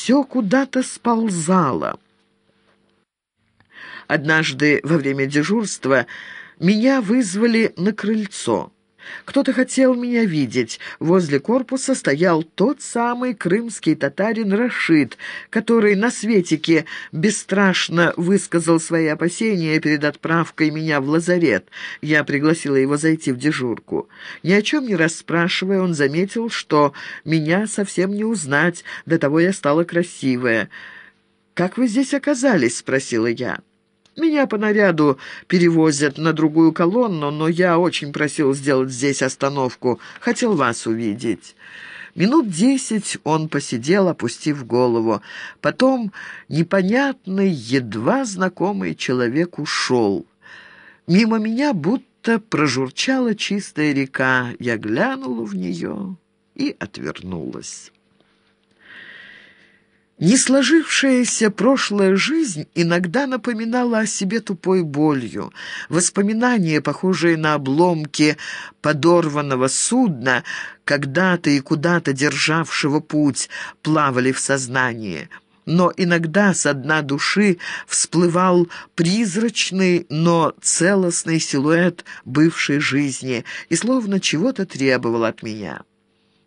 все куда-то сползало. Однажды во время дежурства меня вызвали на крыльцо. Кто-то хотел меня видеть. Возле корпуса стоял тот самый крымский татарин Рашид, который на светике бесстрашно высказал свои опасения перед отправкой меня в лазарет. Я пригласила его зайти в дежурку. Ни о чем не расспрашивая, он заметил, что меня совсем не узнать, до того я стала красивая. «Как вы здесь оказались?» — спросила я. Меня по наряду перевозят на другую колонну, но я очень просил сделать здесь остановку. Хотел вас увидеть». Минут десять он посидел, опустив голову. Потом непонятный, едва знакомый человек ушел. Мимо меня будто прожурчала чистая река. Я глянула в нее и отвернулась. Не сложившаяся прошлая жизнь иногда напоминала о себе тупой болью. Воспоминания, похожие на обломки подорванного судна, когда-то и куда-то державшего путь, плавали в сознании. Но иногда со дна души всплывал призрачный, но целостный силуэт бывшей жизни и словно чего-то требовал от меня.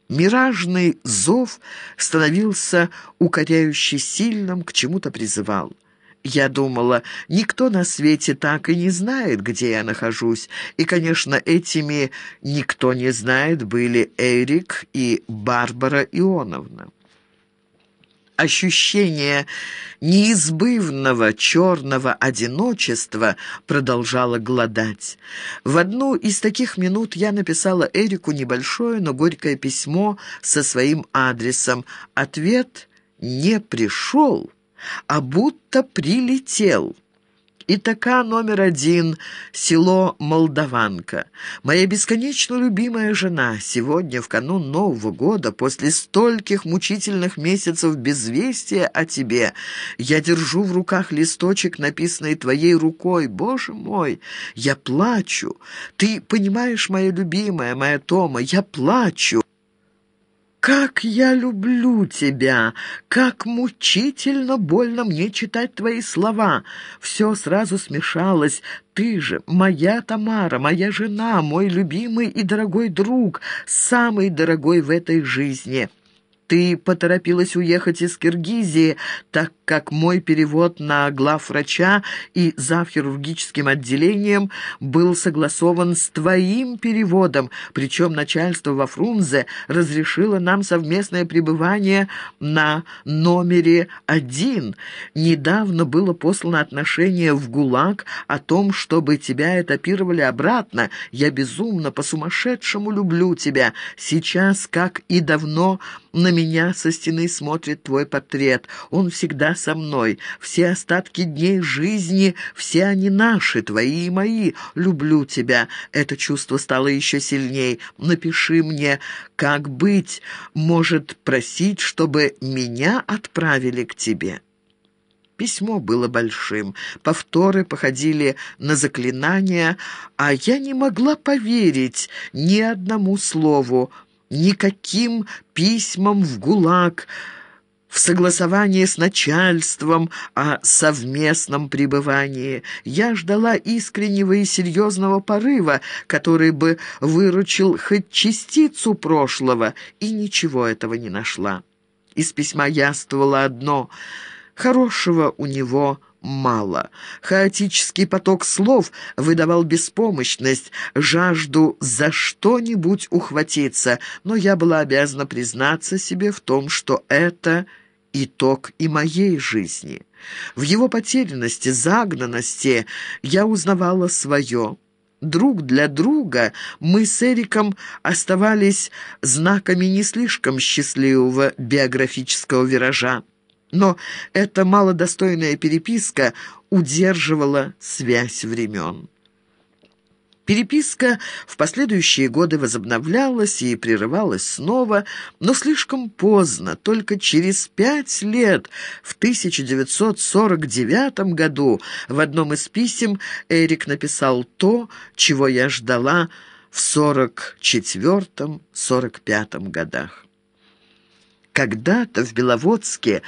Миражный зов становился укоряюще сильным, к чему-то призывал. Я думала, никто на свете так и не знает, где я нахожусь. И, конечно, этими «никто не знает» были Эрик и Барбара Ионовна. Ощущение неизбывного черного одиночества продолжало гладать. В одну из таких минут я написала Эрику небольшое, но горькое письмо со своим адресом. Ответ не пришел, а будто прилетел. Итака номер один, село Молдаванка. Моя бесконечно любимая жена, сегодня, в канун Нового года, после стольких мучительных месяцев безвестия о тебе, я держу в руках листочек, написанный твоей рукой. Боже мой, я плачу. Ты понимаешь, моя любимая, моя Тома, я плачу. «Как я люблю тебя! Как мучительно больно мне читать твои слова! Все сразу смешалось. Ты же моя Тамара, моя жена, мой любимый и дорогой друг, самый дорогой в этой жизни!» Ты поторопилась уехать из Киргизии, так как мой перевод на главврача и завхирургическим отделением был согласован с твоим переводом, причем начальство во Фрунзе разрешило нам совместное пребывание на номере один. Недавно было послано отношение в ГУЛАГ о том, чтобы тебя этапировали обратно. Я безумно, по-сумасшедшему люблю тебя. Сейчас, как и давно, на меня со стены смотрит твой портрет. Он всегда со мной. Все остатки дней жизни, все они наши, твои и мои. Люблю тебя. Это чувство стало еще сильней. Напиши мне, как быть. Может, просить, чтобы меня отправили к тебе». Письмо было большим, повторы походили на заклинания, а я не могла поверить ни одному слову никаким письмам в ГУЛАГ, в согласовании с начальством о совместном пребывании. Я ждала искреннего и серьезного порыва, который бы выручил хоть частицу прошлого, и ничего этого не нашла. Из письма яствовало одно — хорошего у него мало. Хаотический поток слов выдавал беспомощность, жажду за что-нибудь ухватиться, но я была обязана признаться себе в том, что это итог и моей жизни. В его потерянности, загнанности я узнавала свое. Друг для друга мы с Эриком оставались знаками не слишком счастливого биографического виража но эта малодостойная переписка удерживала связь времен. Переписка в последующие годы возобновлялась и прерывалась снова, но слишком поздно, только через пять лет, в 1949 году, в одном из писем Эрик написал то, чего я ждала в 44-45 годах. Когда-то в Беловодске